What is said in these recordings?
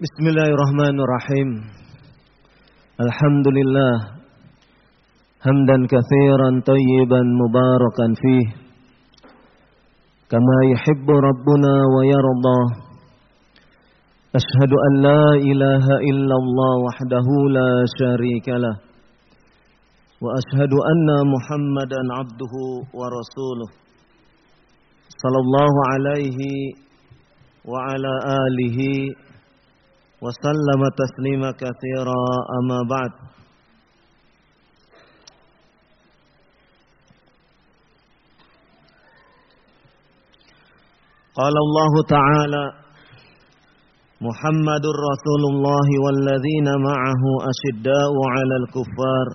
Bismillahirrahmanirrahim. Alhamdulillah. Hamdan kathiran tayyiban mubarakan fih. Kama yuhibbu Rabbuna wa yarda. Ashhadu an la ilaha illallah wahdahu la sharika lah. Wa ashhadu anna Muhammadan abduhu wa rasuluh. Sallallahu alaihi wa ala alihi وسلم تسليما كثيرا أما بعد قال الله تعالى محمد رسول الله والذين معه أشداء على الكفار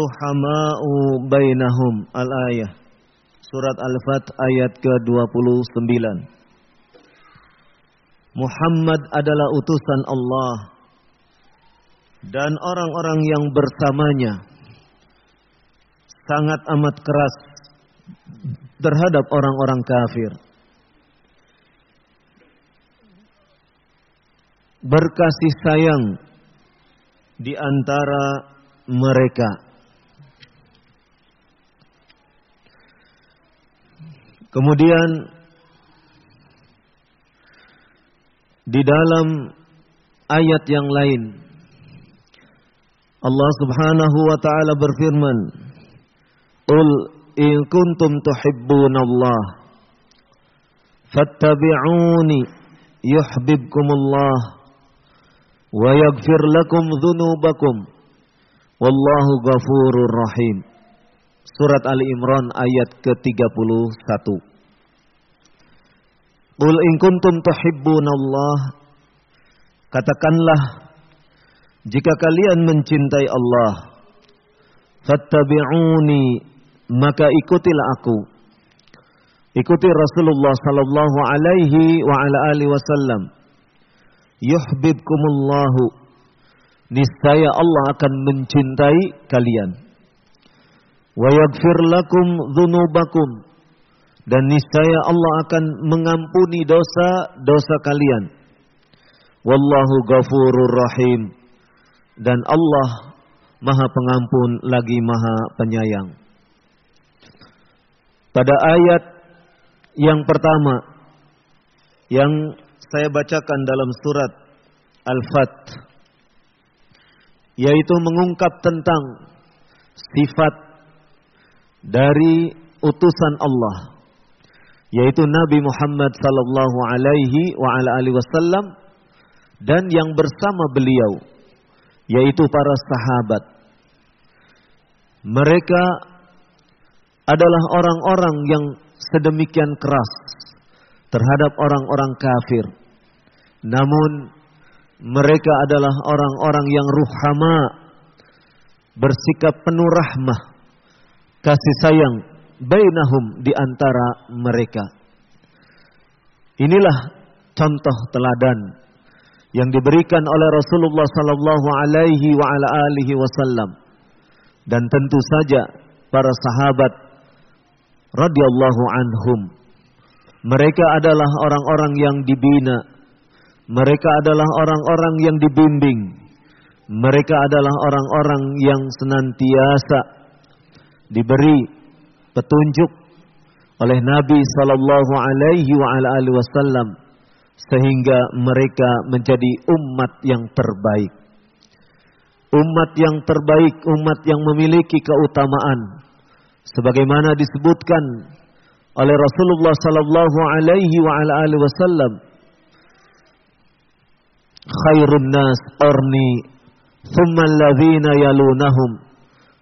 رحماء بينهم الآية Surat Al-Fat ayat ke-29 Muhammad adalah utusan Allah dan orang-orang yang bersamanya sangat amat keras terhadap orang-orang kafir. Berkasih sayang di antara mereka. Kemudian di dalam ayat yang lain Allah Subhanahu wa taala berfirman Qul in kuntum tuhibbunallah fattabi'uni yuhibbukumullah wa yaghfir lakum dhunubakum wallahu ghafurur rahim. Surat Ali Imran ayat ke-31 Qul in kuntum tuhibbunallah. Katakanlah jika kalian mencintai Allah fattabi'uni maka ikutilah aku. Ikuti Rasulullah sallallahu alaihi wa ala alihi wasallam. Yuhibbukumullahu niscaya Allah akan mencintai kalian. Wa yaghfir lakum dzunubakum dan niscaya Allah akan mengampuni dosa-dosa kalian. Wallahu ghafurur rahim. Dan Allah Maha Pengampun lagi Maha Penyayang. Pada ayat yang pertama yang saya bacakan dalam surat Al-Fat yaitu mengungkap tentang sifat dari utusan Allah yaitu Nabi Muhammad sallallahu alaihi wa ala alihi wasallam dan yang bersama beliau yaitu para sahabat. Mereka adalah orang-orang yang sedemikian keras terhadap orang-orang kafir. Namun mereka adalah orang-orang yang ruhama, bersikap penuh rahmah, kasih sayang bainahum di antara mereka. Inilah contoh teladan yang diberikan oleh Rasulullah sallallahu alaihi wa ala alihi wasallam dan tentu saja para sahabat radhiyallahu anhum. Mereka adalah orang-orang yang dibina. Mereka adalah orang-orang yang dibimbing. Mereka adalah orang-orang yang senantiasa diberi petunjuk oleh Nabi sallallahu alaihi wasallam sehingga mereka menjadi umat yang terbaik. Umat yang terbaik, umat yang memiliki keutamaan sebagaimana disebutkan oleh Rasulullah sallallahu alaihi wasallam khairun nas qarni thumma alladhina yalunahum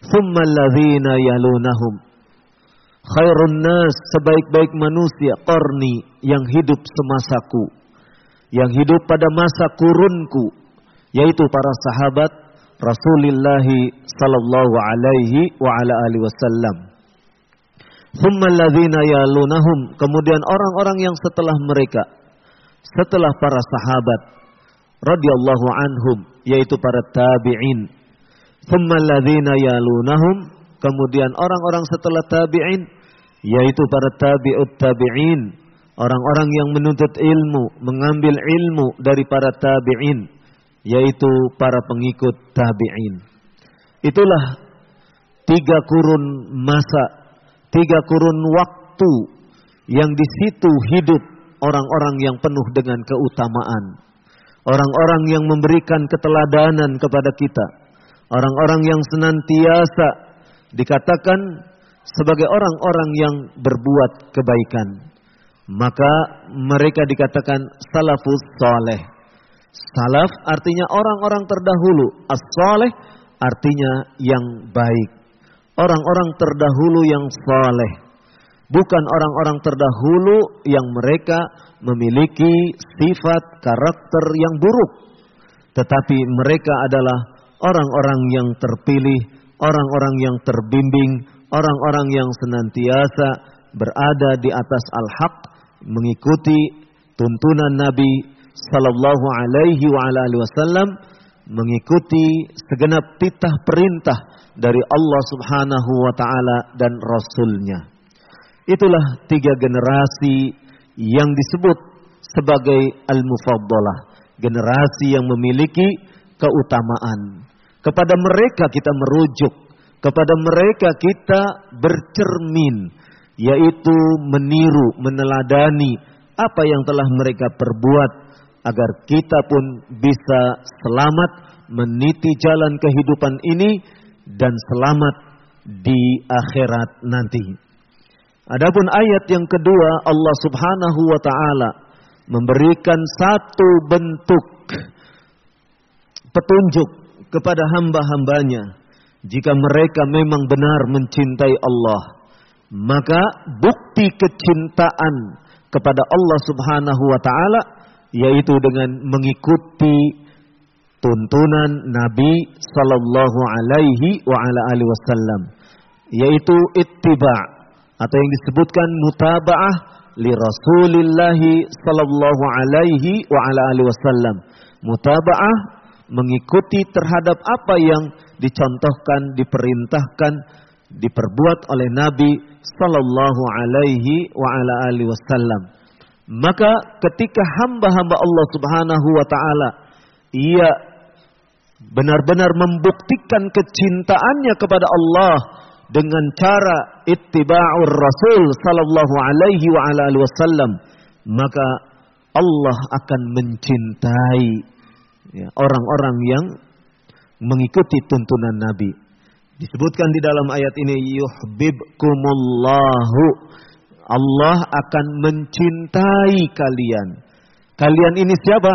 thumma alladhina yalunahum Khairun nas sebaik-baik manusia qarni yang hidup semasaku. Yang hidup pada masa kurunku yaitu para sahabat Rasulullah sallallahu alaihi wa ala alihi wasallam. Thumma yalunahum kemudian orang-orang yang setelah mereka setelah para sahabat radhiyallahu anhum yaitu para tabi'in. Thumma yalunahum kemudian orang-orang setelah tabi'in yaitu para tabi'ut tabi'in, orang-orang yang menuntut ilmu, mengambil ilmu dari para tabi'in, yaitu para pengikut tabi'in. Itulah tiga kurun masa, tiga kurun waktu yang di situ hidup orang-orang yang penuh dengan keutamaan. Orang-orang yang memberikan keteladanan kepada kita. Orang-orang yang senantiasa dikatakan sebagai orang-orang yang berbuat kebaikan. Maka mereka dikatakan salafus soleh. Salaf artinya orang-orang terdahulu. As-soleh artinya yang baik. Orang-orang terdahulu yang soleh. Bukan orang-orang terdahulu yang mereka memiliki sifat karakter yang buruk. Tetapi mereka adalah orang-orang yang terpilih, orang-orang yang terbimbing, orang-orang yang senantiasa berada di atas al-haq, mengikuti tuntunan Nabi sallallahu alaihi wa alihi wasallam, mengikuti segenap titah perintah dari Allah Subhanahu wa taala dan rasulnya. Itulah tiga generasi yang disebut sebagai al-mufaddalah, generasi yang memiliki keutamaan. Kepada mereka kita merujuk kepada mereka kita bercermin, yaitu meniru, meneladani apa yang telah mereka perbuat agar kita pun bisa selamat meniti jalan kehidupan ini dan selamat di akhirat nanti. Adapun ayat yang kedua Allah Subhanahu wa taala memberikan satu bentuk petunjuk kepada hamba-hambanya jika mereka memang benar mencintai Allah, maka bukti kecintaan kepada Allah Subhanahu wa taala yaitu dengan mengikuti tuntunan Nabi sallallahu alaihi wa ala alihi wasallam yaitu ittiba atau yang disebutkan mutabaah li Rasulillah sallallahu alaihi wa ala alihi wasallam. Mutabaah mengikuti terhadap apa yang dicontohkan, diperintahkan, diperbuat oleh Nabi sallallahu alaihi wasallam. Maka ketika hamba-hamba Allah Subhanahu wa taala ia benar-benar membuktikan kecintaannya kepada Allah dengan cara ittiba'ur Rasul sallallahu alaihi wasallam, maka Allah akan mencintai ya, orang-orang yang mengikuti tuntunan Nabi. Disebutkan di dalam ayat ini yuhibbukumullahu. Allah akan mencintai kalian. Kalian ini siapa?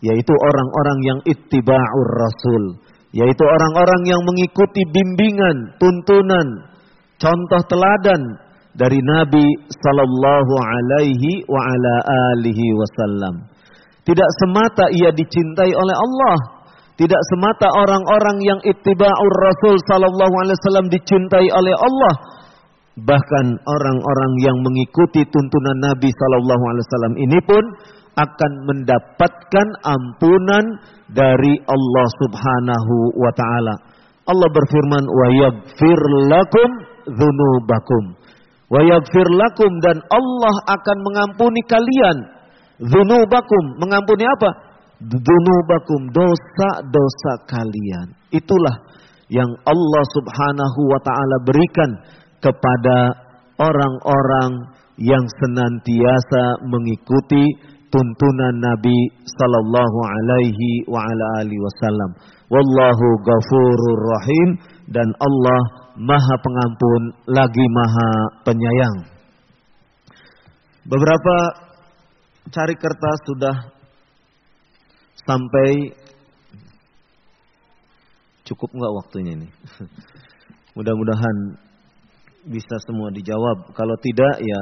Yaitu orang-orang yang ittiba'ur rasul. Yaitu orang-orang yang mengikuti bimbingan, tuntunan, contoh teladan dari Nabi sallallahu alaihi wasallam. Tidak semata ia dicintai oleh Allah, tidak semata orang-orang yang ittiba'ur Rasul sallallahu alaihi wasallam dicintai oleh Allah. Bahkan orang-orang yang mengikuti tuntunan Nabi sallallahu alaihi wasallam ini pun akan mendapatkan ampunan dari Allah Subhanahu wa taala. Allah berfirman wa yaghfir lakum dzunubakum. Wa yaghfir lakum dan Allah akan mengampuni kalian dzunubakum. Mengampuni apa? Dunubakum dosa-dosa kalian. Itulah yang Allah Subhanahu wa taala berikan kepada orang-orang yang senantiasa mengikuti tuntunan Nabi sallallahu alaihi wa ala alihi wasallam. Wallahu ghafurur rahim dan Allah Maha Pengampun lagi Maha Penyayang. Beberapa cari kertas sudah sampai cukup nggak waktunya ini. Mudah-mudahan bisa semua dijawab. Kalau tidak ya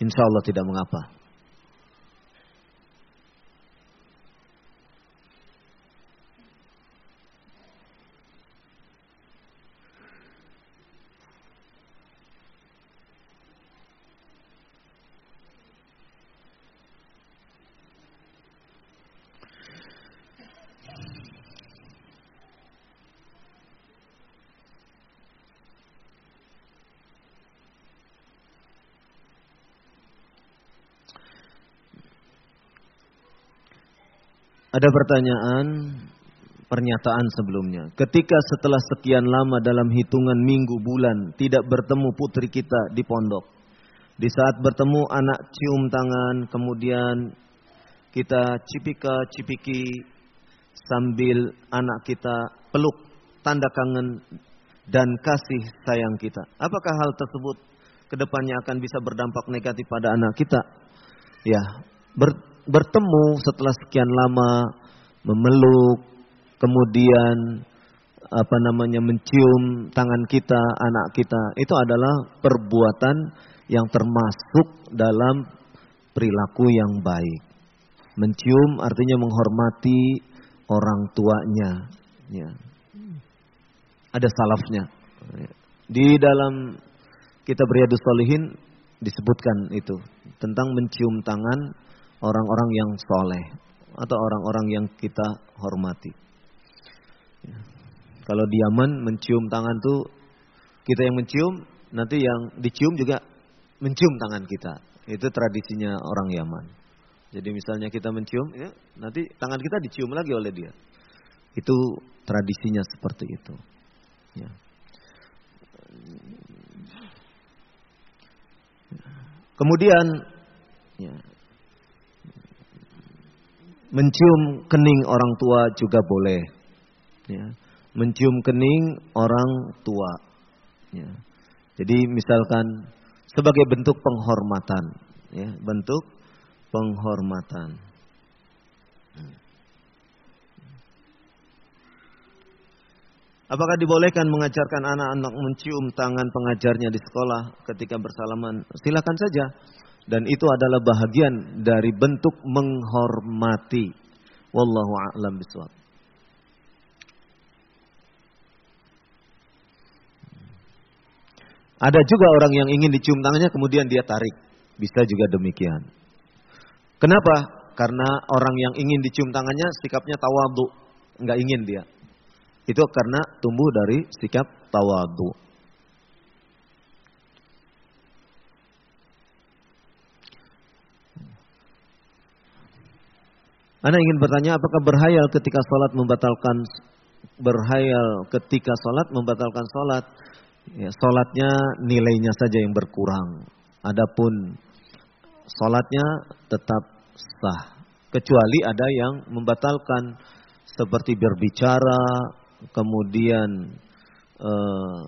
insya Allah tidak mengapa. Ada pertanyaan pernyataan sebelumnya. Ketika setelah sekian lama dalam hitungan minggu bulan tidak bertemu putri kita di pondok. Di saat bertemu anak cium tangan, kemudian kita cipika cipiki sambil anak kita peluk tanda kangen dan kasih sayang kita. Apakah hal tersebut ke depannya akan bisa berdampak negatif pada anak kita? Ya, ber, bertemu setelah sekian lama, memeluk, kemudian apa namanya mencium tangan kita, anak kita, itu adalah perbuatan yang termasuk dalam perilaku yang baik. Mencium artinya menghormati orang tuanya. Ya. Ada salafnya. Di dalam kitab Riyadus Solihin disebutkan itu tentang mencium tangan orang-orang yang soleh atau orang-orang yang kita hormati. Ya. Kalau di Yaman mencium tangan tuh kita yang mencium, nanti yang dicium juga mencium tangan kita. Itu tradisinya orang Yaman. Jadi misalnya kita mencium, ya, nanti tangan kita dicium lagi oleh dia. Itu tradisinya seperti itu. Ya. Kemudian ya, mencium kening orang tua juga boleh. Ya. Mencium kening orang tua. Ya. Jadi misalkan sebagai bentuk penghormatan, ya, bentuk penghormatan. Apakah dibolehkan mengajarkan anak-anak mencium tangan pengajarnya di sekolah ketika bersalaman? Silakan saja. Dan itu adalah bahagian dari bentuk menghormati. Wallahu a'lam bishawab. Ada juga orang yang ingin dicium tangannya kemudian dia tarik. Bisa juga demikian. Kenapa? Karena orang yang ingin dicium tangannya sikapnya tawadu. Enggak ingin dia. Itu karena tumbuh dari sikap tawadu. Anda ingin bertanya apakah berhayal ketika sholat membatalkan berhayal ketika sholat membatalkan sholat ya, sholatnya nilainya saja yang berkurang. Adapun sholatnya tetap sah kecuali ada yang membatalkan seperti berbicara kemudian eh,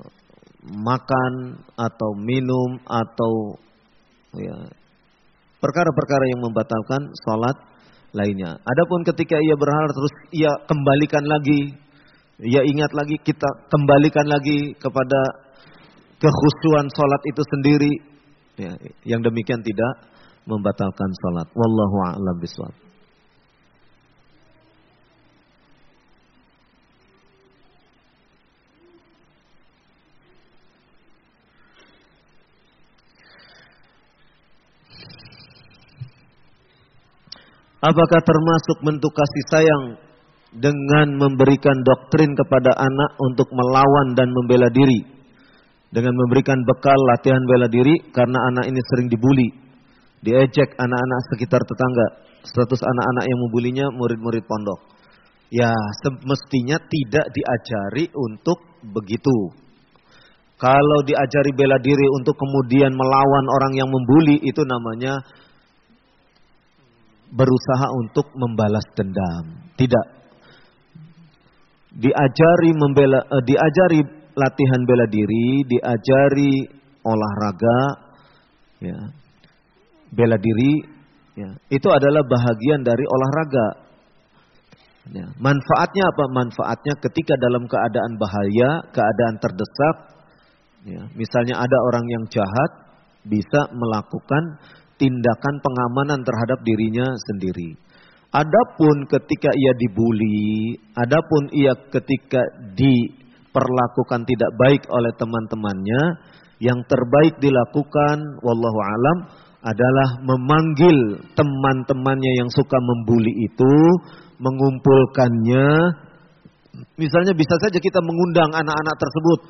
makan atau minum atau ya perkara-perkara yang membatalkan sholat lainnya. Adapun ketika ia berharap terus ia kembalikan lagi, ia ingat lagi kita kembalikan lagi kepada kekhusuan sholat itu sendiri, ya, yang demikian tidak membatalkan sholat. Wallahu a'lam bishawab. Apakah termasuk bentuk kasih sayang dengan memberikan doktrin kepada anak untuk melawan dan membela diri? Dengan memberikan bekal latihan bela diri karena anak ini sering dibully, diejek anak-anak sekitar tetangga, status anak-anak yang membulinya murid-murid pondok. Ya, semestinya tidak diajari untuk begitu. Kalau diajari bela diri untuk kemudian melawan orang yang membuli itu namanya berusaha untuk membalas dendam. Tidak. Diajari membela uh, diajari latihan bela diri, diajari olahraga ya. Bela diri ya. Itu adalah bahagian dari olahraga. Ya. Manfaatnya apa? Manfaatnya ketika dalam keadaan bahaya, keadaan terdesak, ya. misalnya ada orang yang jahat, bisa melakukan tindakan pengamanan terhadap dirinya sendiri. Adapun ketika ia dibully, adapun ia ketika diperlakukan tidak baik oleh teman-temannya, yang terbaik dilakukan wallahu alam adalah memanggil teman-temannya yang suka membuli itu, mengumpulkannya. Misalnya bisa saja kita mengundang anak-anak tersebut,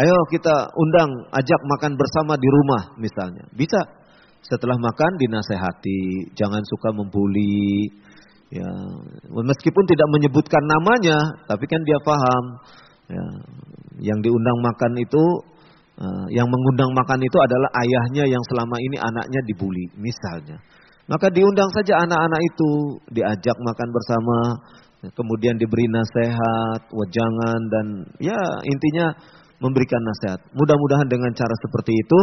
ayo kita undang, ajak makan bersama di rumah misalnya. Bisa setelah makan dinasehati, jangan suka membuli, Ya, meskipun tidak menyebutkan namanya, tapi kan dia paham. Ya, yang diundang makan itu, uh, yang mengundang makan itu adalah ayahnya yang selama ini anaknya dibully, misalnya. Maka diundang saja anak-anak itu, diajak makan bersama, kemudian diberi nasihat, wajangan dan ya intinya memberikan nasihat. Mudah-mudahan dengan cara seperti itu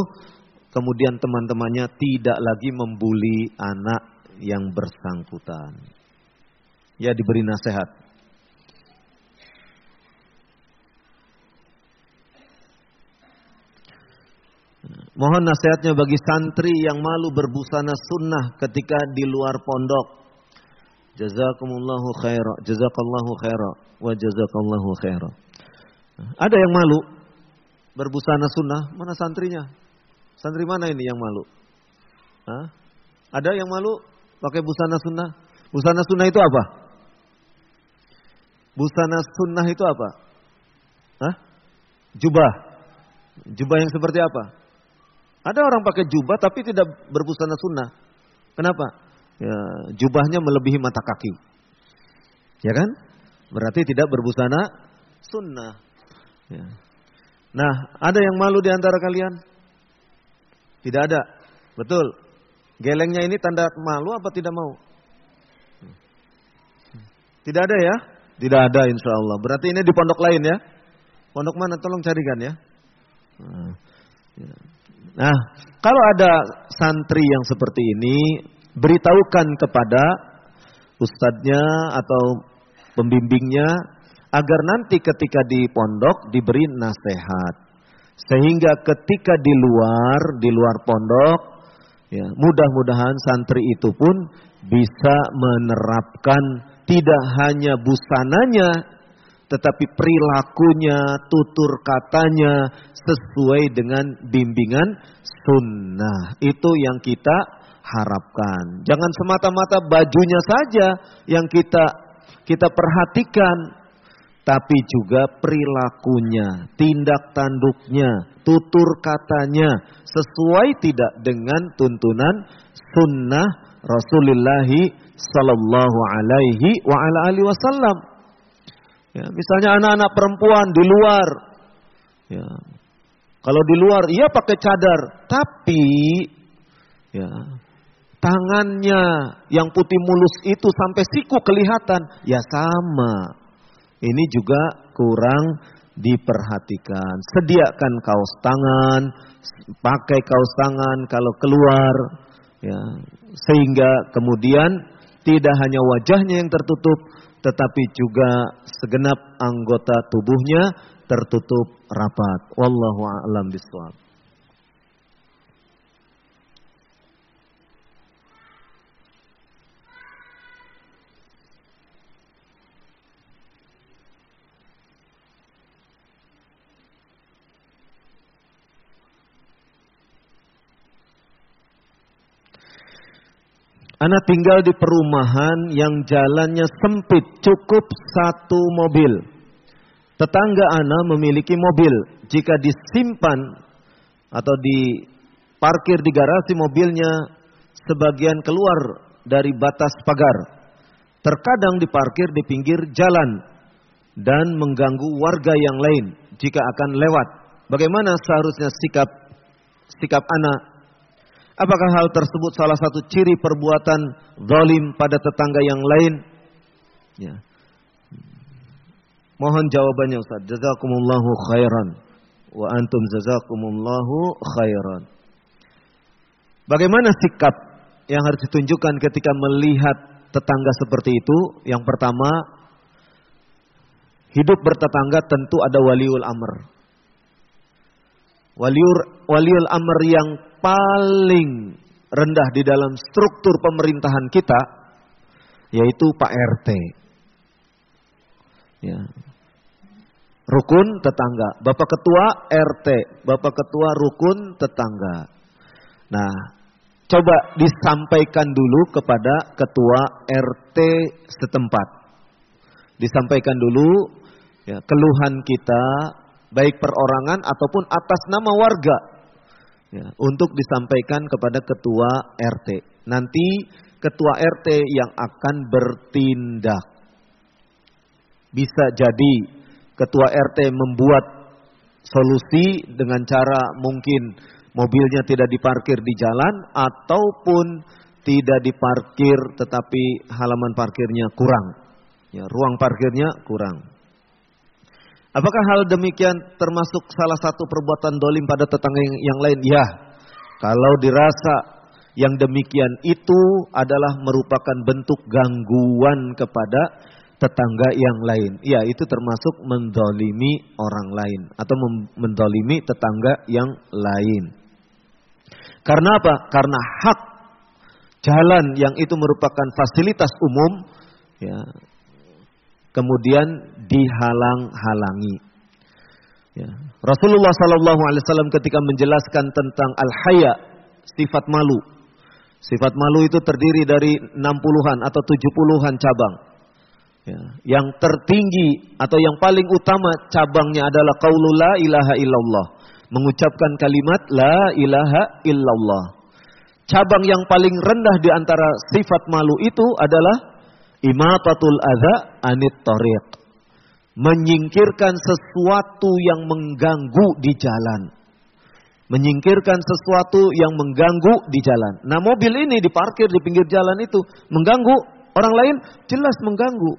kemudian teman-temannya tidak lagi membuli anak yang bersangkutan. Ya diberi nasihat. Mohon nasihatnya bagi santri yang malu berbusana sunnah ketika di luar pondok. Jazakumullahu khaira, jazakallahu khaira, wa jazakallahu khaira. Ada yang malu berbusana sunnah, mana santrinya? Santri mana ini yang malu? Hah? Ada yang malu pakai busana sunnah? Busana sunnah itu apa? Busana sunnah itu apa? Hah? Jubah. Jubah yang seperti apa? Ada orang pakai jubah tapi tidak berbusana sunnah. Kenapa? Ya, jubahnya melebihi mata kaki. Ya kan? Berarti tidak berbusana sunnah. Ya. Nah, ada yang malu di antara kalian? Tidak ada. Betul. Gelengnya ini tanda malu apa tidak mau? Tidak ada ya? Tidak ada insya Allah. Berarti ini di pondok lain ya? Pondok mana? Tolong carikan ya. Nah, kalau ada santri yang seperti ini, beritahukan kepada ustadznya atau pembimbingnya agar nanti ketika di pondok diberi nasihat. Sehingga ketika di luar, di luar pondok, ya, mudah-mudahan santri itu pun bisa menerapkan tidak hanya busananya, tetapi perilakunya, tutur katanya sesuai dengan bimbingan sunnah. Itu yang kita harapkan. Jangan semata-mata bajunya saja yang kita kita perhatikan, tapi juga perilakunya, tindak tanduknya, tutur katanya sesuai tidak dengan tuntunan sunnah Rasulullah sallallahu alaihi wa ala alihi wasallam. Ya, misalnya anak-anak perempuan di luar ya. Kalau di luar ia pakai cadar, tapi ya tangannya yang putih mulus itu sampai siku kelihatan, ya sama ini juga kurang diperhatikan. Sediakan kaos tangan, pakai kaos tangan kalau keluar, ya, sehingga kemudian tidak hanya wajahnya yang tertutup, tetapi juga segenap anggota tubuhnya tertutup rapat. Wallahu a'lam bishawab. Anak tinggal di perumahan yang jalannya sempit, cukup satu mobil. Tetangga Ana memiliki mobil. Jika disimpan atau diparkir di garasi mobilnya, sebagian keluar dari batas pagar. Terkadang diparkir di pinggir jalan dan mengganggu warga yang lain jika akan lewat. Bagaimana seharusnya sikap sikap anak Apakah hal tersebut salah satu ciri perbuatan zalim pada tetangga yang lain? Ya. Mohon jawabannya Ustaz. Jazakumullahu khairan. Wa antum jazakumullahu khairan. Bagaimana sikap yang harus ditunjukkan ketika melihat tetangga seperti itu? Yang pertama, hidup bertetangga tentu ada waliul amr. Waliul, waliul amr yang paling rendah di dalam struktur pemerintahan kita yaitu Pak RT. Ya. Rukun tetangga, Bapak Ketua RT, Bapak Ketua rukun tetangga. Nah, coba disampaikan dulu kepada Ketua RT setempat. Disampaikan dulu ya, keluhan kita baik perorangan ataupun atas nama warga ya, untuk disampaikan kepada ketua RT. Nanti ketua RT yang akan bertindak. Bisa jadi ketua RT membuat solusi dengan cara mungkin mobilnya tidak diparkir di jalan ataupun tidak diparkir tetapi halaman parkirnya kurang. Ya, ruang parkirnya kurang. Apakah hal demikian termasuk salah satu perbuatan dolim pada tetangga yang, yang lain? Ya, kalau dirasa yang demikian itu adalah merupakan bentuk gangguan kepada tetangga yang lain. Ya, itu termasuk mendolimi orang lain atau mendolimi tetangga yang lain. Karena apa? Karena hak jalan yang itu merupakan fasilitas umum, ya, kemudian dihalang-halangi. Ya. Rasulullah Sallallahu Alaihi Wasallam ketika menjelaskan tentang al-haya, sifat malu. Sifat malu itu terdiri dari 60-an atau 70-an cabang. Ya. Yang tertinggi atau yang paling utama cabangnya adalah qaulul la ilaha illallah. Mengucapkan kalimat la ilaha illallah. Cabang yang paling rendah di antara sifat malu itu adalah Imatatul adha anit tariq. Menyingkirkan sesuatu yang mengganggu di jalan. Menyingkirkan sesuatu yang mengganggu di jalan. Nah mobil ini diparkir di pinggir jalan itu. Mengganggu orang lain jelas mengganggu.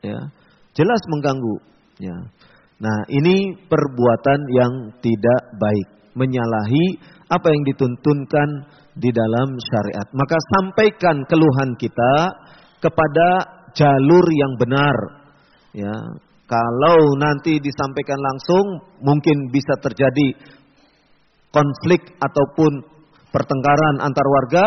Ya, jelas mengganggu. Ya. Nah ini perbuatan yang tidak baik. Menyalahi apa yang dituntunkan di dalam syariat. Maka sampaikan keluhan kita kepada jalur yang benar. Ya, kalau nanti disampaikan langsung mungkin bisa terjadi konflik ataupun pertengkaran antar warga,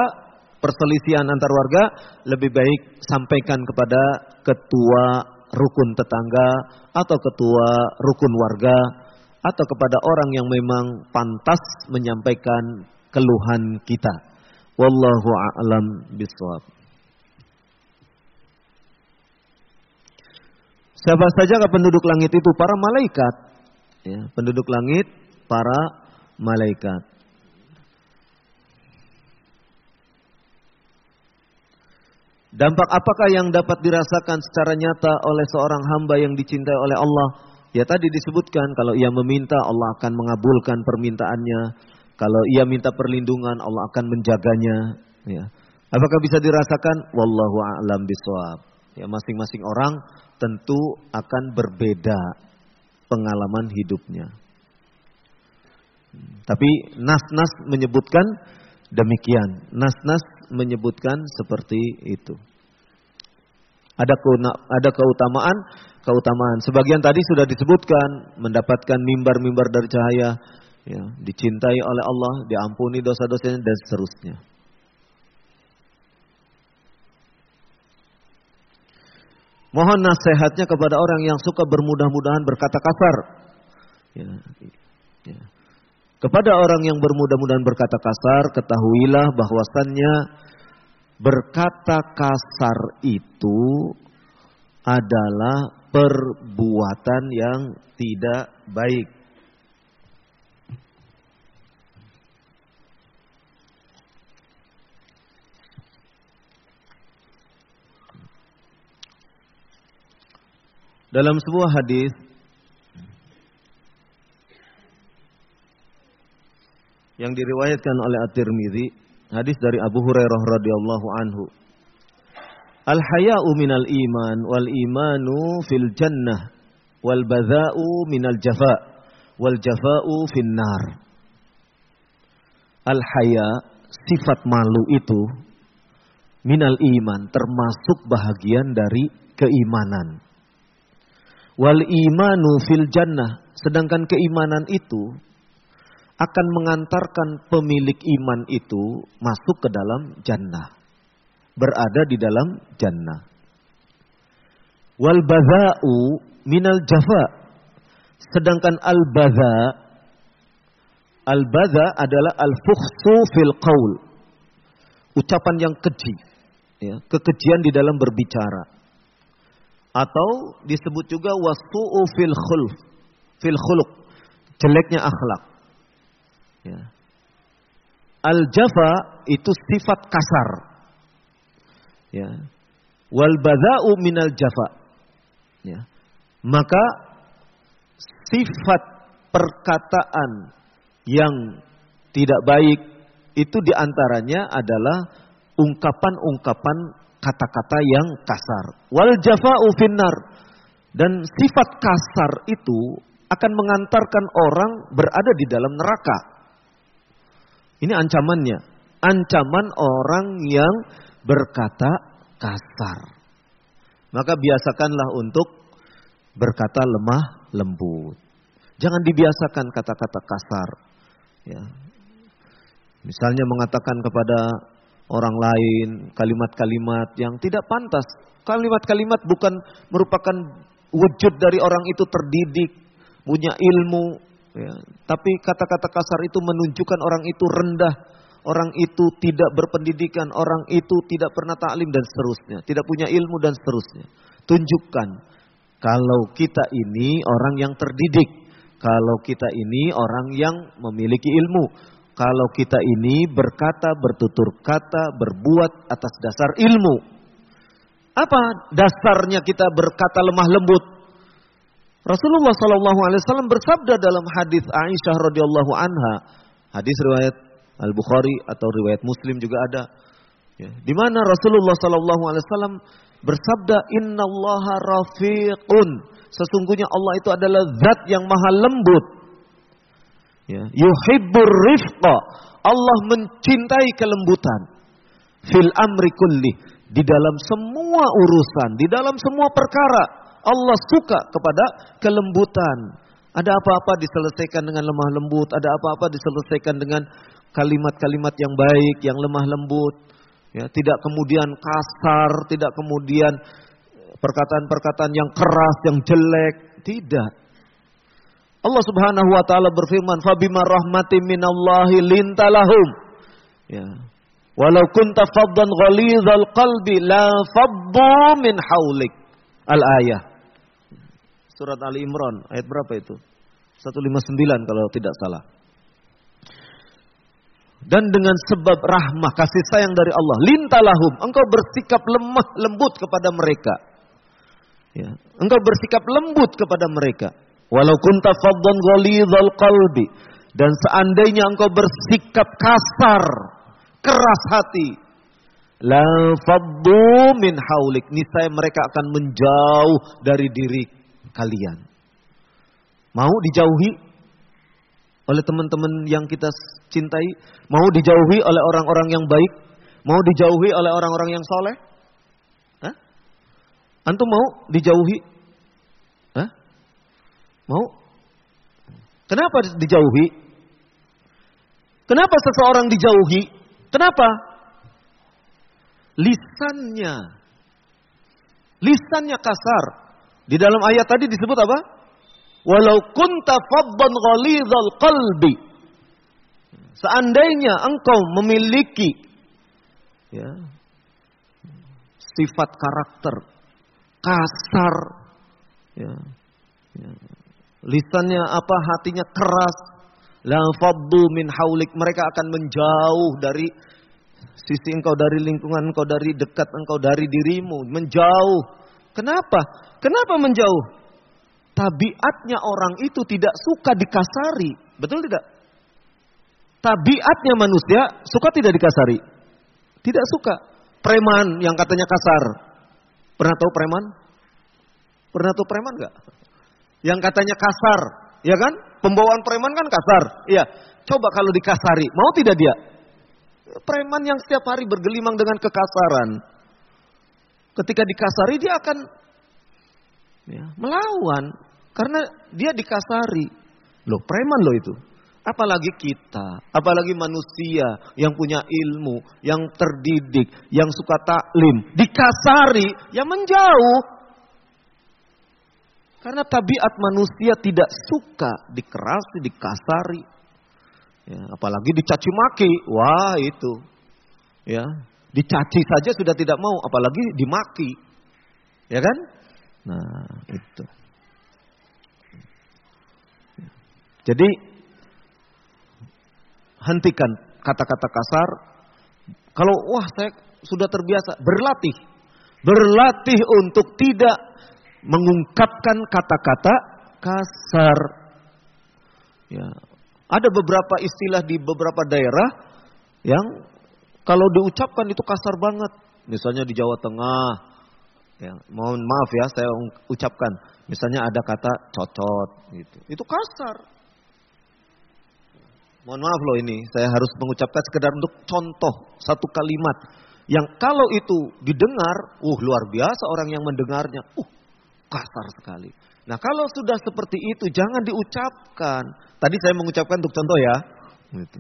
perselisihan antar warga, lebih baik sampaikan kepada ketua rukun tetangga atau ketua rukun warga atau kepada orang yang memang pantas menyampaikan keluhan kita. Wallahu a'lam bishawab. Siapa saja penduduk langit itu? Para malaikat. Ya, penduduk langit, para malaikat. Dampak apakah yang dapat dirasakan secara nyata oleh seorang hamba yang dicintai oleh Allah? Ya tadi disebutkan kalau ia meminta Allah akan mengabulkan permintaannya. Kalau ia minta perlindungan Allah akan menjaganya. Ya. Apakah bisa dirasakan? Wallahu a'lam bishawab. Ya masing-masing orang tentu akan berbeda pengalaman hidupnya. Tapi nas-nas menyebutkan demikian. Nas-nas menyebutkan seperti itu. Ada ada keutamaan, keutamaan. Sebagian tadi sudah disebutkan mendapatkan mimbar-mimbar dari cahaya, ya, dicintai oleh Allah, diampuni dosa-dosanya dan seterusnya. Mohon nasihatnya kepada orang yang suka bermudah-mudahan berkata kasar. Ya, ya. Kepada orang yang bermudah-mudahan berkata kasar, ketahuilah bahwasannya berkata kasar itu adalah perbuatan yang tidak baik. Dalam sebuah hadis yang diriwayatkan oleh At-Tirmizi, hadis dari Abu Hurairah radhiyallahu anhu. Al-haya'u minal iman wal imanu fil jannah wal badha'u minal jafa wal jafa'u fin nar. Al-haya sifat malu itu minal iman termasuk bahagian dari keimanan wal imanu fil jannah. Sedangkan keimanan itu akan mengantarkan pemilik iman itu masuk ke dalam jannah. Berada di dalam jannah. Wal badha'u minal jafa. Sedangkan al badha al badha adalah al fukhsu fil qaul. Ucapan yang keji, ya, kekejian di dalam berbicara atau disebut juga wasu'u fil khulf fil khuluq jeleknya akhlak ya. al jafa itu sifat kasar Ya. Wal bada'u minal jafa. Ya. Maka sifat perkataan yang tidak baik itu di antaranya adalah ungkapan-ungkapan kata-kata yang kasar. Wal jafa'u finnar. Dan sifat kasar itu akan mengantarkan orang berada di dalam neraka. Ini ancamannya. Ancaman orang yang berkata kasar. Maka biasakanlah untuk berkata lemah lembut. Jangan dibiasakan kata-kata kasar. Ya. Misalnya mengatakan kepada orang lain kalimat-kalimat yang tidak pantas. Kalimat-kalimat bukan merupakan wujud dari orang itu terdidik, punya ilmu. Ya. Tapi kata-kata kasar itu menunjukkan orang itu rendah, orang itu tidak berpendidikan, orang itu tidak pernah taklim dan seterusnya, tidak punya ilmu dan seterusnya. Tunjukkan kalau kita ini orang yang terdidik, kalau kita ini orang yang memiliki ilmu, kalau kita ini berkata, bertutur kata, berbuat atas dasar ilmu. Apa dasarnya kita berkata lemah lembut? Rasulullah Shallallahu Alaihi Wasallam bersabda dalam hadis Aisyah radhiyallahu anha, hadis riwayat Al Bukhari atau riwayat Muslim juga ada, ya, di mana Rasulullah Shallallahu Alaihi Wasallam bersabda, Inna Allah. Sesungguhnya Allah itu adalah zat yang maha lembut. Ya, yuhibbur rifqa. Allah mencintai kelembutan. Fil amri kulli di dalam semua urusan, di dalam semua perkara, Allah suka kepada kelembutan. Ada apa-apa diselesaikan dengan lemah lembut, ada apa-apa diselesaikan dengan kalimat-kalimat yang baik, yang lemah lembut. Ya, tidak kemudian kasar, tidak kemudian perkataan-perkataan yang keras, yang jelek, tidak. Allah Subhanahu wa taala berfirman, "Fabima rahmatin minallahi lintalahum." Ya, Walau kunta faddan ghalidhal qalbi la faddu min haulik. Al-ayah. Surat Ali Imran ayat berapa itu? 159 kalau tidak salah. Dan dengan sebab rahmah kasih sayang dari Allah, lintalahum, engkau bersikap lemah lembut kepada mereka. Ya, engkau bersikap lembut kepada mereka. Walau kunta faddan ghalidhal qalbi dan seandainya engkau bersikap kasar keras hati. La faddu min haulik. Niscaya mereka akan menjauh dari diri kalian. Mau dijauhi oleh teman-teman yang kita cintai? Mau dijauhi oleh orang-orang yang baik? Mau dijauhi oleh orang-orang yang soleh? Hah? Antum mau dijauhi? Mau? Kenapa dijauhi? Kenapa seseorang dijauhi? Kenapa? Lisannya. Lisannya kasar. Di dalam ayat tadi disebut apa? Walau kunta faddan ghalidhal qalbi. Seandainya engkau memiliki ya, sifat karakter kasar, ya, ya, lisannya apa, hatinya keras, La faddu min haulik. Mereka akan menjauh dari sisi engkau dari lingkungan engkau dari dekat engkau dari dirimu menjauh. Kenapa? Kenapa menjauh? Tabiatnya orang itu tidak suka dikasari, betul tidak? Tabiatnya manusia suka tidak dikasari? Tidak suka. Preman yang katanya kasar. Pernah tahu preman? Pernah tahu preman enggak? Yang katanya kasar, ya kan? Pembawaan preman kan kasar. Iya. Coba kalau dikasari, mau tidak dia? Preman yang setiap hari bergelimang dengan kekasaran. Ketika dikasari dia akan ya, melawan. Karena dia dikasari. Loh preman loh itu. Apalagi kita, apalagi manusia yang punya ilmu, yang terdidik, yang suka taklim. Dikasari, ya menjauh. Karena tabiat manusia tidak suka dikerasi, dikasari. Ya, apalagi dicaci maki. Wah itu. Ya, dicaci saja sudah tidak mau, apalagi dimaki. Ya kan? Nah, itu. Jadi hentikan kata-kata kasar. Kalau wah saya sudah terbiasa berlatih. Berlatih untuk tidak mengungkapkan kata-kata kasar. Ya. Ada beberapa istilah di beberapa daerah yang kalau diucapkan itu kasar banget. Misalnya di Jawa Tengah, ya, mohon maaf ya saya ucapkan. Misalnya ada kata cocot gitu. Itu kasar. Mohon maaf loh ini, saya harus mengucapkan sekedar untuk contoh satu kalimat yang kalau itu didengar, uh luar biasa orang yang mendengarnya, uh kasar sekali. Nah kalau sudah seperti itu jangan diucapkan. Tadi saya mengucapkan untuk contoh ya. Gitu.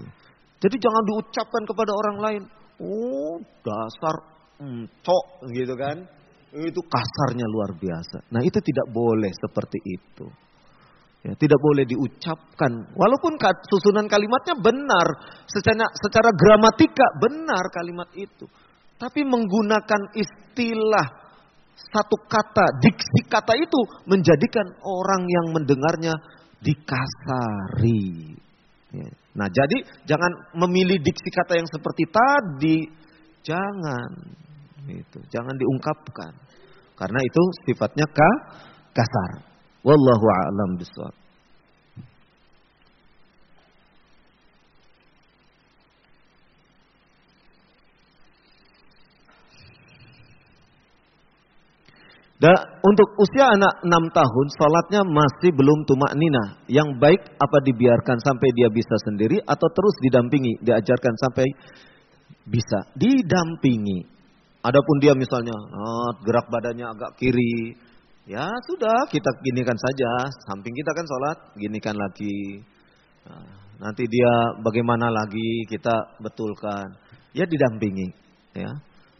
Jadi jangan diucapkan kepada orang lain. Oh dasar cok gitu kan. Itu kasarnya luar biasa. Nah itu tidak boleh seperti itu. Ya, tidak boleh diucapkan. Walaupun susunan kalimatnya benar. Secara, secara gramatika benar kalimat itu. Tapi menggunakan istilah satu kata, diksi kata itu menjadikan orang yang mendengarnya dikasari. Ya. Nah jadi jangan memilih diksi kata yang seperti tadi. Jangan. Itu, jangan diungkapkan. Karena itu sifatnya ka, kasar. Wallahu a'lam bishawab. Dan untuk usia anak 6 tahun, salatnya masih belum tumak nina. Yang baik apa dibiarkan sampai dia bisa sendiri atau terus didampingi, diajarkan sampai bisa. Didampingi. Adapun dia misalnya oh, gerak badannya agak kiri, Ya sudah, kita ginikan saja. Samping kita kan sholat, ginikan lagi. Nah, nanti dia bagaimana lagi kita betulkan. Ya didampingi. Ya,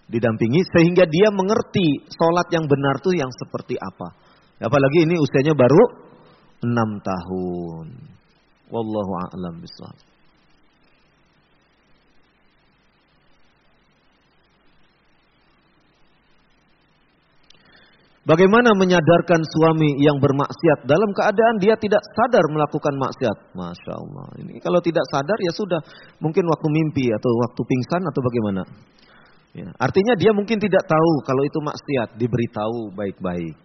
didampingi sehingga dia mengerti sholat yang benar tuh yang seperti apa. Apalagi ini usianya baru enam tahun. Wallahu a'lam bishawab. Bagaimana menyadarkan suami yang bermaksiat dalam keadaan dia tidak sadar melakukan maksiat? Masya Allah. Ini kalau tidak sadar ya sudah. Mungkin waktu mimpi atau waktu pingsan atau bagaimana. Ya, artinya dia mungkin tidak tahu kalau itu maksiat. Diberitahu baik-baik.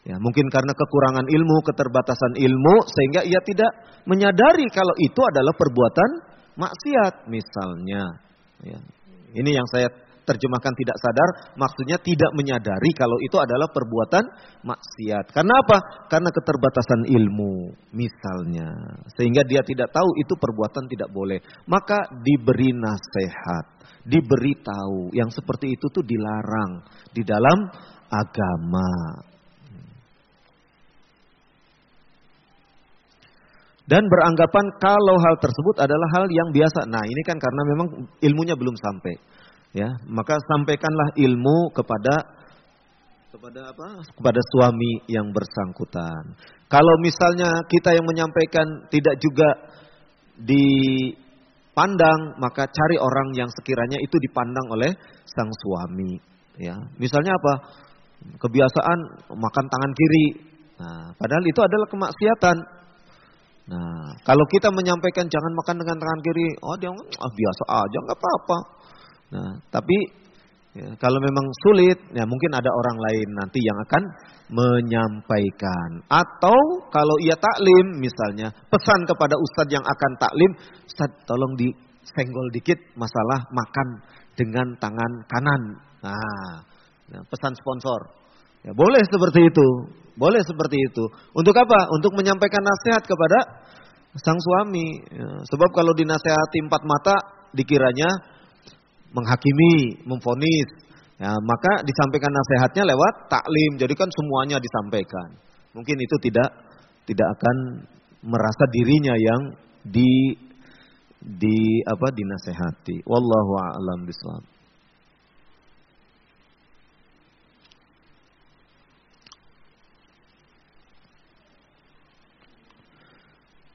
Ya, mungkin karena kekurangan ilmu, keterbatasan ilmu. Sehingga ia tidak menyadari kalau itu adalah perbuatan maksiat misalnya. Ya, ini yang saya terjemahkan tidak sadar, maksudnya tidak menyadari kalau itu adalah perbuatan maksiat. Karena apa? Karena keterbatasan ilmu, misalnya. Sehingga dia tidak tahu itu perbuatan tidak boleh. Maka diberi nasihat, diberitahu yang seperti itu tuh dilarang di dalam agama. Dan beranggapan kalau hal tersebut adalah hal yang biasa. Nah ini kan karena memang ilmunya belum sampai ya maka sampaikanlah ilmu kepada kepada apa? Kepada suami yang bersangkutan. Kalau misalnya kita yang menyampaikan tidak juga dipandang maka cari orang yang sekiranya itu dipandang oleh sang suami. Ya misalnya apa? Kebiasaan makan tangan kiri. Nah padahal itu adalah kemaksiatan. Nah, kalau kita menyampaikan jangan makan dengan tangan kiri, oh dia ah, biasa aja nggak apa-apa. Nah, tapi ya, kalau memang sulit, ya mungkin ada orang lain nanti yang akan menyampaikan. Atau kalau ia taklim misalnya, pesan kepada ustadz yang akan taklim, ustadz tolong disenggol dikit masalah makan dengan tangan kanan. Nah, ya, pesan sponsor. Ya, boleh seperti itu, boleh seperti itu. Untuk apa? Untuk menyampaikan nasihat kepada sang suami. Ya, sebab kalau dinasehati empat mata, dikiranya menghakimi, memfonis. Ya, maka disampaikan nasihatnya lewat taklim. Jadi kan semuanya disampaikan. Mungkin itu tidak tidak akan merasa dirinya yang di di apa dinasehati. Wallahu a'lam bishawab.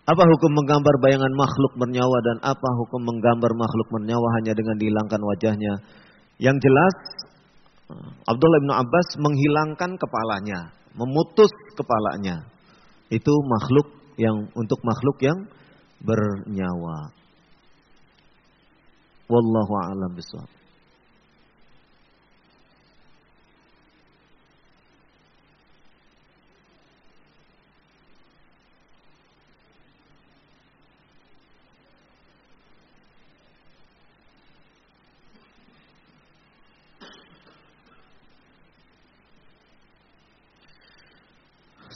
Apa hukum menggambar bayangan makhluk bernyawa dan apa hukum menggambar makhluk bernyawa hanya dengan dihilangkan wajahnya? Yang jelas Abdullah bin Abbas menghilangkan kepalanya, memutus kepalanya. Itu makhluk yang untuk makhluk yang bernyawa. Wallahu a'lam bishawab.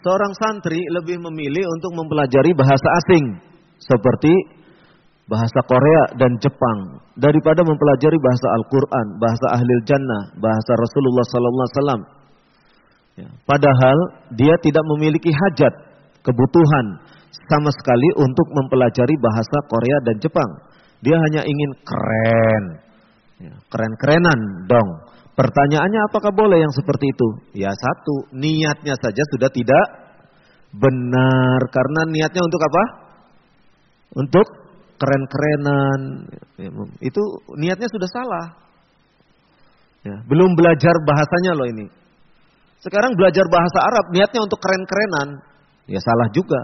Seorang santri lebih memilih untuk mempelajari bahasa asing seperti bahasa Korea dan Jepang daripada mempelajari bahasa Al-Qur'an, bahasa Ahlil Jannah, bahasa Rasulullah wasallam. Ya, padahal dia tidak memiliki hajat, kebutuhan sama sekali untuk mempelajari bahasa Korea dan Jepang. Dia hanya ingin keren. Ya, keren-kerenan dong. Pertanyaannya apakah boleh yang seperti itu? Ya satu, niatnya saja sudah tidak benar. Karena niatnya untuk apa? Untuk keren-kerenan. Itu niatnya sudah salah. Ya, belum belajar bahasanya loh ini. Sekarang belajar bahasa Arab niatnya untuk keren-kerenan. Ya salah juga.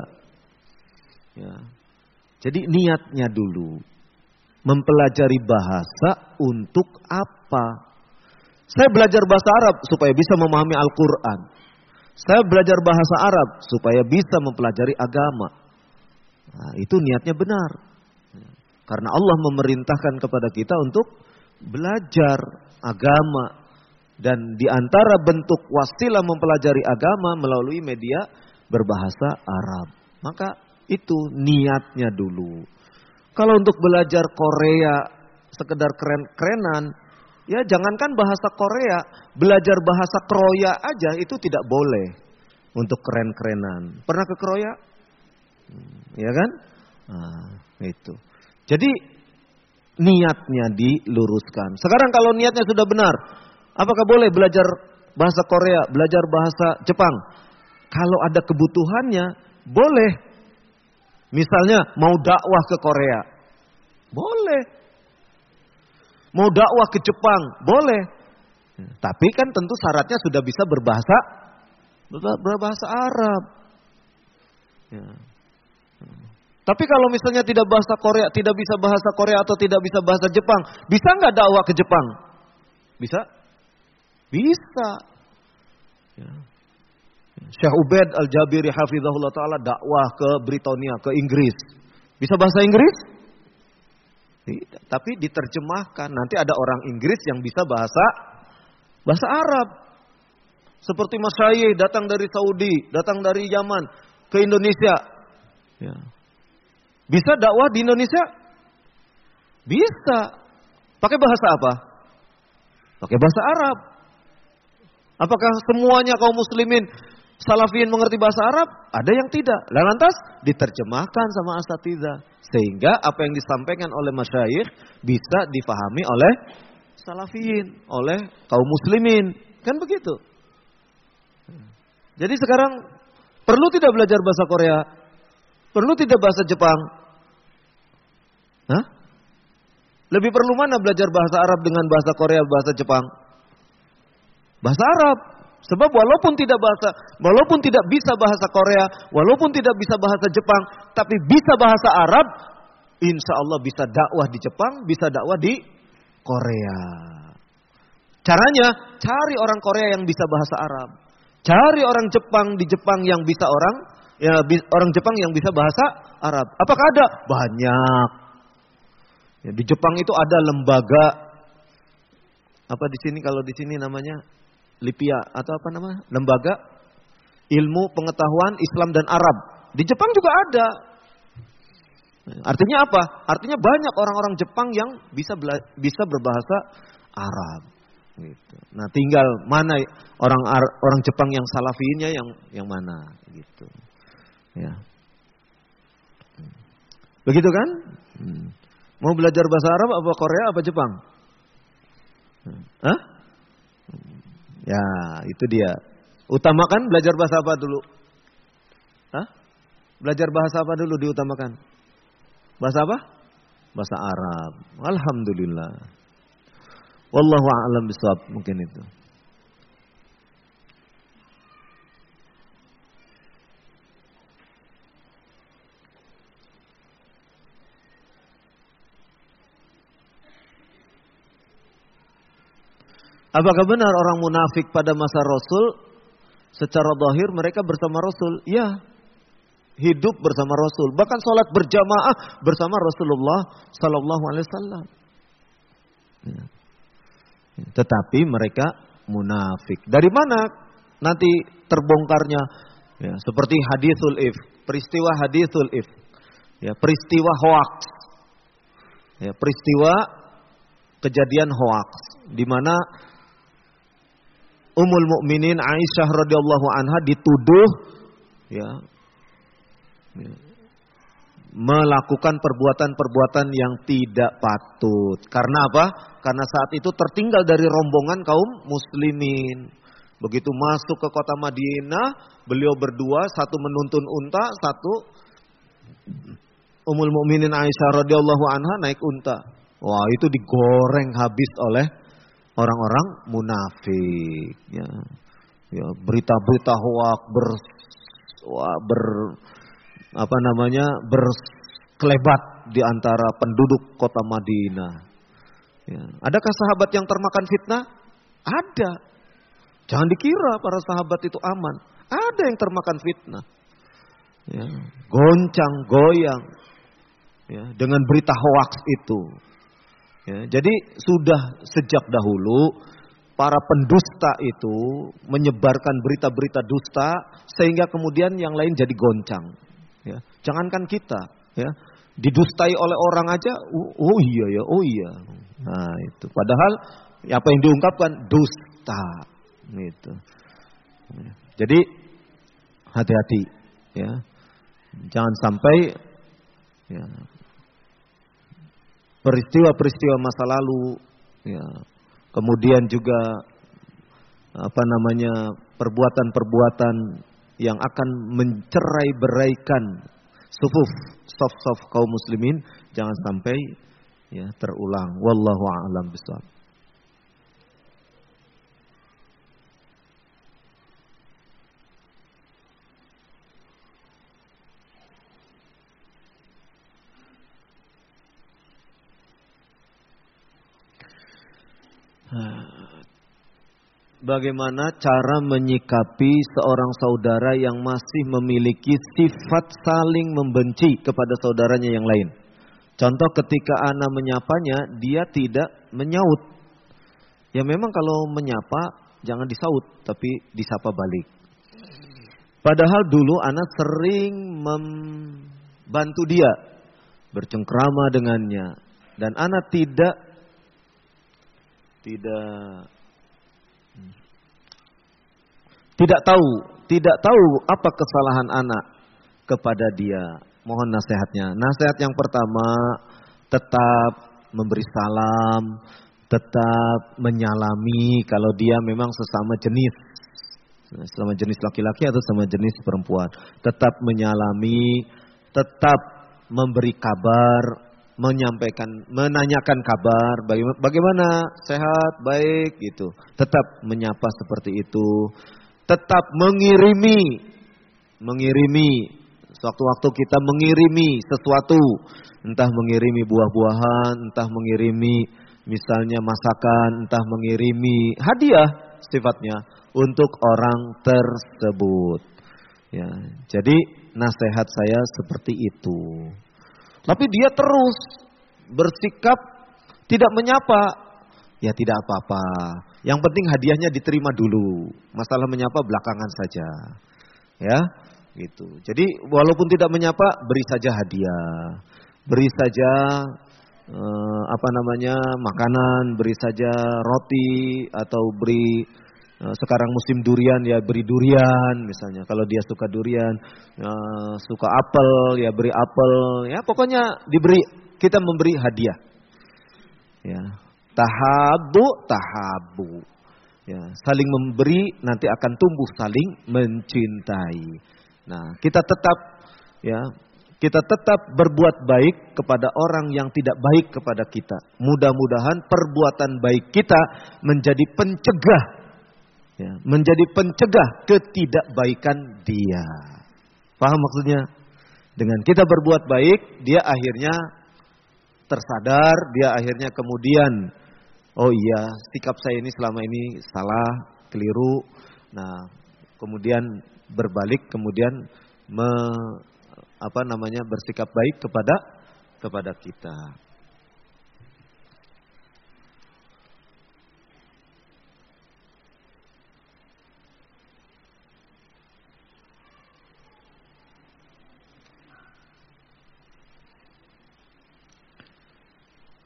Ya. Jadi niatnya dulu. Mempelajari bahasa untuk apa? Saya belajar bahasa Arab supaya bisa memahami Al-Quran. Saya belajar bahasa Arab supaya bisa mempelajari agama. Nah, itu niatnya benar. Karena Allah memerintahkan kepada kita untuk belajar agama. Dan di antara bentuk wasilah mempelajari agama melalui media berbahasa Arab. Maka itu niatnya dulu. Kalau untuk belajar Korea sekedar keren-kerenan, Ya jangankan bahasa Korea, belajar bahasa Kroya aja itu tidak boleh untuk keren-kerenan. Pernah ke Kroya? Hmm, ya kan? Nah, itu. Jadi niatnya diluruskan. Sekarang kalau niatnya sudah benar, apakah boleh belajar bahasa Korea, belajar bahasa Jepang? Kalau ada kebutuhannya, boleh. Misalnya mau dakwah ke Korea, boleh. Mau dakwah ke Jepang, boleh. Tapi kan tentu syaratnya sudah bisa berbahasa berbahasa Arab. Ya. Tapi kalau misalnya tidak bahasa Korea, tidak bisa bahasa Korea atau tidak bisa bahasa Jepang, bisa nggak dakwah ke Jepang? Bisa? Bisa. Ya. Syekh Ubed Al-Jabiri hafizahullah taala dakwah ke Britania, ke Inggris. Bisa bahasa Inggris? Tapi diterjemahkan. Nanti ada orang Inggris yang bisa bahasa bahasa Arab. Seperti Mas Syaih datang dari Saudi, datang dari Yaman ke Indonesia. Ya. Bisa dakwah di Indonesia? Bisa. Pakai bahasa apa? Pakai bahasa Arab. Apakah semuanya kaum muslimin Salafiyin mengerti bahasa Arab? Ada yang tidak. Dan lantas diterjemahkan sama asatidah. Sehingga apa yang disampaikan oleh masyayikh bisa difahami oleh salafiyin, oleh kaum muslimin. Kan begitu. Jadi sekarang perlu tidak belajar bahasa Korea? Perlu tidak bahasa Jepang? Hah? Lebih perlu mana belajar bahasa Arab dengan bahasa Korea, bahasa Jepang? Bahasa Arab. Sebab walaupun tidak bahasa, walaupun tidak bisa bahasa Korea, walaupun tidak bisa bahasa Jepang, tapi bisa bahasa Arab, insya Allah bisa dakwah di Jepang, bisa dakwah di Korea. Caranya cari orang Korea yang bisa bahasa Arab, cari orang Jepang di Jepang yang bisa orang ya orang Jepang yang bisa bahasa Arab. Apakah ada? Banyak. Ya, di Jepang itu ada lembaga apa di sini kalau di sini namanya Lipia atau apa nama? Lembaga Ilmu Pengetahuan Islam dan Arab. Di Jepang juga ada. Artinya apa? Artinya banyak orang-orang Jepang yang bisa bisa berbahasa Arab. Gitu. Nah, tinggal mana orang orang Jepang yang salafinya yang yang mana gitu. Ya. Begitu kan? Hmm. Mau belajar bahasa Arab apa Korea apa Jepang? Hah? Ya, itu dia. Utamakan belajar bahasa apa dulu? Hah? Belajar bahasa apa dulu diutamakan? Bahasa apa? Bahasa Arab. Alhamdulillah. Wallahu a'lam bishawab mungkin itu. Apakah benar orang munafik pada masa Rasul secara zahir mereka bersama Rasul? Ya. Hidup bersama Rasul, bahkan sholat berjamaah bersama Rasulullah Sallallahu Alaihi Wasallam. Ya. Tetapi mereka munafik. Dari mana nanti terbongkarnya Ya, seperti hadithul if, peristiwa hadithul if. Ya, peristiwa hoax. Ya, peristiwa kejadian hoax di mana Ummul Mukminin Aisyah radhiyallahu anha dituduh ya, ya melakukan perbuatan-perbuatan yang tidak patut. Karena apa? Karena saat itu tertinggal dari rombongan kaum muslimin. Begitu masuk ke kota Madinah, beliau berdua, satu menuntun unta, satu Ummul Mukminin Aisyah radhiyallahu anha naik unta. Wah, itu digoreng habis oleh orang-orang munafik ya. Ya, berita-berita hoak ber ber apa namanya berkelebat di antara penduduk kota Madinah. Ya. Adakah sahabat yang termakan fitnah? Ada. Jangan dikira para sahabat itu aman. Ada yang termakan fitnah. Ya. Goncang, goyang. Ya. Dengan berita hoax itu. Ya. Jadi sudah sejak dahulu para pendusta itu menyebarkan berita-berita dusta sehingga kemudian yang lain jadi goncang. Ya. Jangankan kita, ya didustai oleh orang aja, oh, oh iya ya, oh iya. Nah itu. Padahal apa yang diungkapkan dusta, gitu. Jadi hati-hati, ya. Jangan sampai ya, peristiwa-peristiwa masa lalu, ya, kemudian juga apa namanya perbuatan-perbuatan yang akan mencerai beraikan sufuf soft-soft kaum muslimin jangan sampai ya terulang. Wallahu a'lam bishawab bagaimana cara menyikapi seorang saudara yang masih memiliki sifat saling membenci kepada saudaranya yang lain. Contoh ketika Ana menyapanya, dia tidak menyaut. Ya memang kalau menyapa jangan disaut, tapi disapa balik. Padahal dulu Ana sering membantu dia, bercengkrama dengannya. Dan Ana tidak tidak tidak tahu, tidak tahu apa kesalahan anak kepada dia. Mohon nasihatnya. Nasihat yang pertama, tetap memberi salam, tetap menyalami kalau dia memang sesama jenis. Sesama jenis laki-laki atau sama jenis perempuan. Tetap menyalami, tetap memberi kabar, menyampaikan, menanyakan kabar, bagaimana, bagaimana sehat, baik gitu. Tetap menyapa seperti itu. Tetap mengirimi, mengirimi. Sewaktu-waktu kita mengirimi sesuatu, entah mengirimi buah-buahan, entah mengirimi misalnya masakan, entah mengirimi hadiah sifatnya untuk orang tersebut. Ya, jadi nasihat saya seperti itu. Tapi dia terus bersikap tidak menyapa. Ya tidak apa-apa. Yang penting hadiahnya diterima dulu. Masalah menyapa belakangan saja. Ya, gitu. Jadi walaupun tidak menyapa, beri saja hadiah. Beri saja eh, apa namanya? makanan, beri saja roti atau beri sekarang musim durian ya beri durian misalnya. Kalau dia suka durian, eh, suka apel ya beri apel. Ya pokoknya diberi kita memberi hadiah. Ya. Tahabu, tahabu. Ya, saling memberi nanti akan tumbuh saling mencintai. Nah, kita tetap ya, kita tetap berbuat baik kepada orang yang tidak baik kepada kita. Mudah-mudahan perbuatan baik kita menjadi pencegah ya, menjadi pencegah ketidakbaikan dia. Paham maksudnya? Dengan kita berbuat baik, dia akhirnya tersadar, dia akhirnya kemudian, oh iya, sikap saya ini selama ini salah, keliru. Nah, kemudian berbalik, kemudian me, apa namanya bersikap baik kepada kepada kita.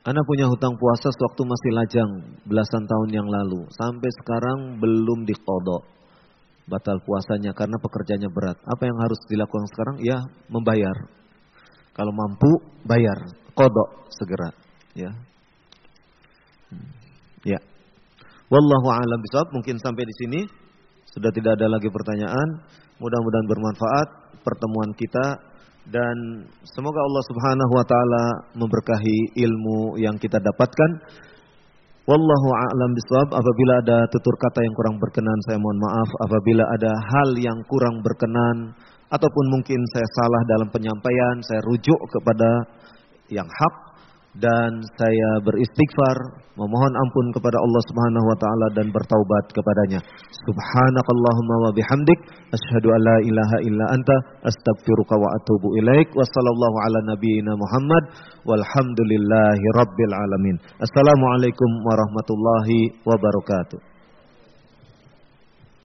Anda punya hutang puasa sewaktu masih lajang belasan tahun yang lalu. Sampai sekarang belum dikodok. Batal puasanya karena pekerjaannya berat. Apa yang harus dilakukan sekarang? Ya membayar. Kalau mampu bayar. Kodok segera. Ya. Hmm. Ya. Wallahu a'lam bishawab. Mungkin sampai di sini sudah tidak ada lagi pertanyaan. Mudah-mudahan bermanfaat pertemuan kita dan semoga Allah Subhanahu wa taala memberkahi ilmu yang kita dapatkan. Wallahu a'lam bishawab. Apabila ada tutur kata yang kurang berkenan, saya mohon maaf. Apabila ada hal yang kurang berkenan ataupun mungkin saya salah dalam penyampaian, saya rujuk kepada yang hak dan saya beristighfar memohon ampun kepada Allah Subhanahu wa taala dan bertaubat kepadanya. Subhanakallahumma wa bihamdik asyhadu an la ilaha illa anta astaghfiruka wa atubu ilaik. Wassallallahu ala nabiyyina Muhammad walhamdulillahi rabbil alamin. Assalamualaikum warahmatullahi wabarakatuh.